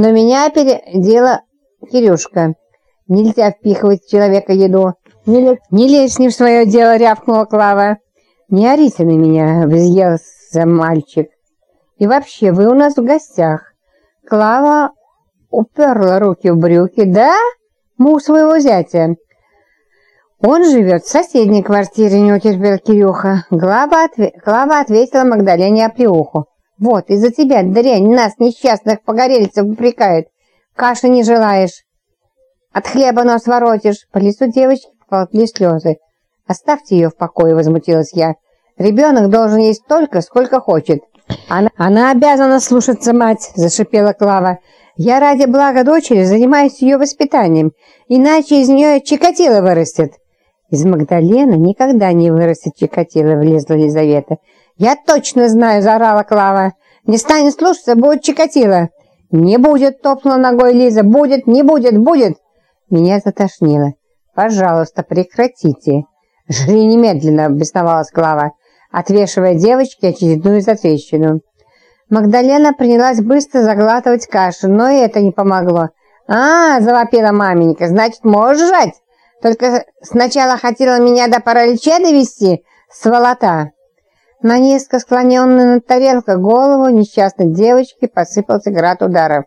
Но меня опередила Кирюшка. Нельзя впихивать в человека еду. Не, не лезь не в свое дело, рявкнула Клава. Не орите на меня, взъелся мальчик. И вообще, вы у нас в гостях. Клава уперла руки в брюки. Да? У своего зятя. Он живет в соседней квартире, не утерпел Кирюха. Клава, отве... Клава ответила Магдалене оплеуху. Вот, из-за тебя, дрянь, нас, несчастных погорельцев, упрекают. Каши не желаешь. От хлеба нос воротишь. По лицу девочки поползли слезы. Оставьте ее в покое, возмутилась я. Ребенок должен есть столько, сколько хочет. Она, она обязана слушаться мать, зашипела Клава. Я ради блага дочери занимаюсь ее воспитанием, иначе из нее Чикатило вырастет. Из Магдалены никогда не вырастет Чикатило, влезла Елизавета. Я точно знаю, заорала Клава. Не станет слушаться, будет Чикатило. Не будет, топнула ногой Лиза. Будет, не будет, будет. Меня затошнило. «Пожалуйста, прекратите!» «Жри немедленно!» – бесновалась Клава, отвешивая девочке очередную затрещину. Магдалена принялась быстро заглатывать кашу, но и это не помогло. «А, – завопила маменька, – значит, можешь жать? Только сначала хотела меня до паралича довести, сволота!» На низко склоненную над тарелкой голову несчастной девочки посыпался град ударов.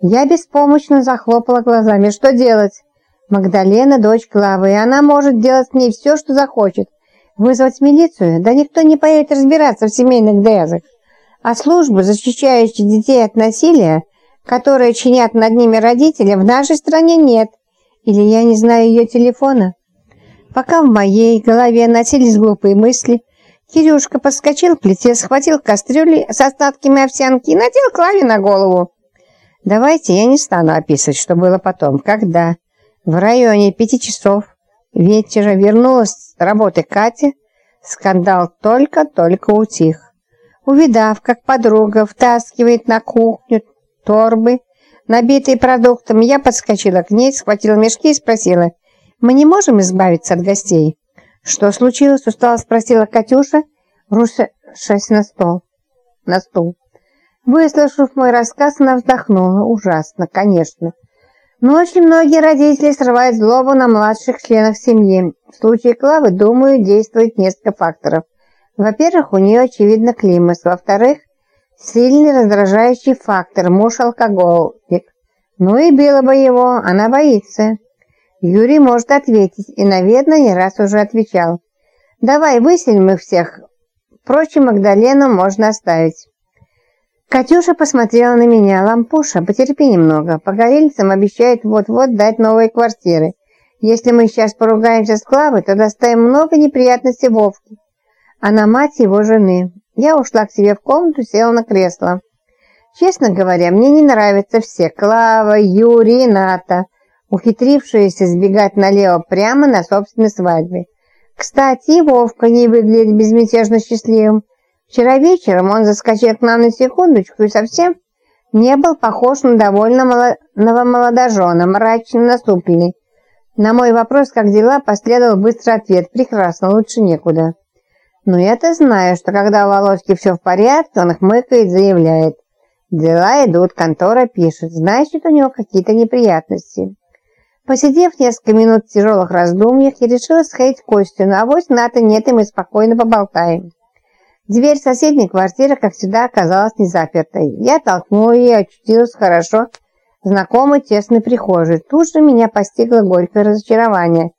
Я беспомощно захлопала глазами. Что делать? Магдалена – дочь Клавы, и она может делать с ней все, что захочет. Вызвать милицию? Да никто не поедет разбираться в семейных дрязах. А службы, защищающие детей от насилия, которые чинят над ними родители, в нашей стране нет. Или я не знаю ее телефона? Пока в моей голове носились глупые мысли, Кирюшка подскочил к плите, схватил кастрюли с остатками овсянки и надел Клаве на голову. Давайте я не стану описывать, что было потом. Когда в районе пяти часов вечера вернулась с работы Катя, скандал только-только утих. Увидав, как подруга втаскивает на кухню торбы, набитые продуктом, я подскочила к ней, схватила мешки и спросила, «Мы не можем избавиться от гостей?» «Что случилось?» – устало спросила Катюша, рушась на стол. На стул. Выслушав мой рассказ, она вздохнула. Ужасно, конечно. Но очень многие родители срывают злобу на младших членов семьи. В случае Клавы, думаю, действует несколько факторов. Во-первых, у нее, очевидно, климас. Во-вторых, сильный раздражающий фактор – муж-алкоголик. Ну и била бы его, она боится. Юрий может ответить, и, наверное, не раз уже отвечал. «Давай выселим их всех. Впрочем, Магдалену можно оставить». Катюша посмотрела на меня. «Лампуша, потерпи немного. Погорельцам обещают вот-вот дать новые квартиры. Если мы сейчас поругаемся с Клавой, то доставим много неприятностей Вовке. Она мать его жены. Я ушла к себе в комнату, села на кресло. Честно говоря, мне не нравятся все. Клава, Юрий, Ната, ухитрившиеся сбегать налево прямо на собственной свадьбе. Кстати, Вовка не выглядит безмятежно счастливым. Вчера вечером он заскочил к нам на секундочку и совсем не был похож на довольного молодожена, мрачно насупленный. На мой вопрос, как дела, последовал быстрый ответ. Прекрасно, лучше некуда. Но я-то знаю, что когда у Володьки все в порядке, он хмыкает, заявляет. Дела идут, контора пишет. Значит, у него какие-то неприятности. Посидев несколько минут в тяжелых раздумьях, я решила сходить к Костю, но авось Ната нет, и мы спокойно поболтаем. Дверь соседней квартиры, как всегда, оказалась не запертой. Я толкнула ее и очутилась хорошо знакомой тесной прихожей. Тут же меня постигло горькое разочарование.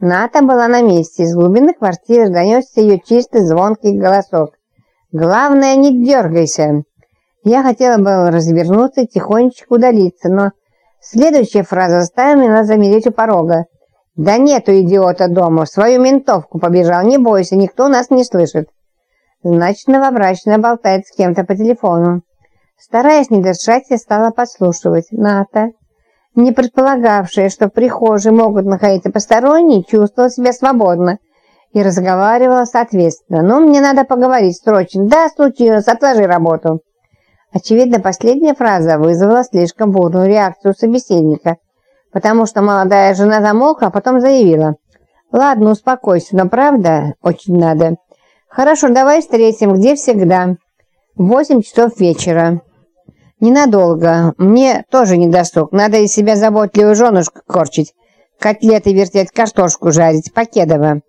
Ната была на месте. Из глубины квартиры донесся ее чистый звонкий голосок. «Главное, не дергайся!» Я хотела было развернуться и тихонечко удалиться, но следующая фраза заставила меня замереть у порога. «Да нету идиота дома, в свою ментовку побежал, не бойся, никто нас не слышит». Значит, новобрачная болтает с кем-то по телефону. Стараясь не дышать, я стала подслушивать. Ната, не предполагавшая, что в прихожей могут находиться посторонние, чувствовала себя свободно и разговаривала соответственно. «Ну, мне надо поговорить срочно». «Да, случилось, отложи работу». Очевидно, последняя фраза вызвала слишком бурную реакцию собеседника, потому что молодая жена замолкла, а потом заявила. «Ладно, успокойся, но правда очень надо. «Хорошо, давай встретим, где всегда. Восемь часов вечера». «Ненадолго. Мне тоже не досуг. Надо из себя заботливую женушку корчить, котлеты вертеть, картошку жарить, покедово».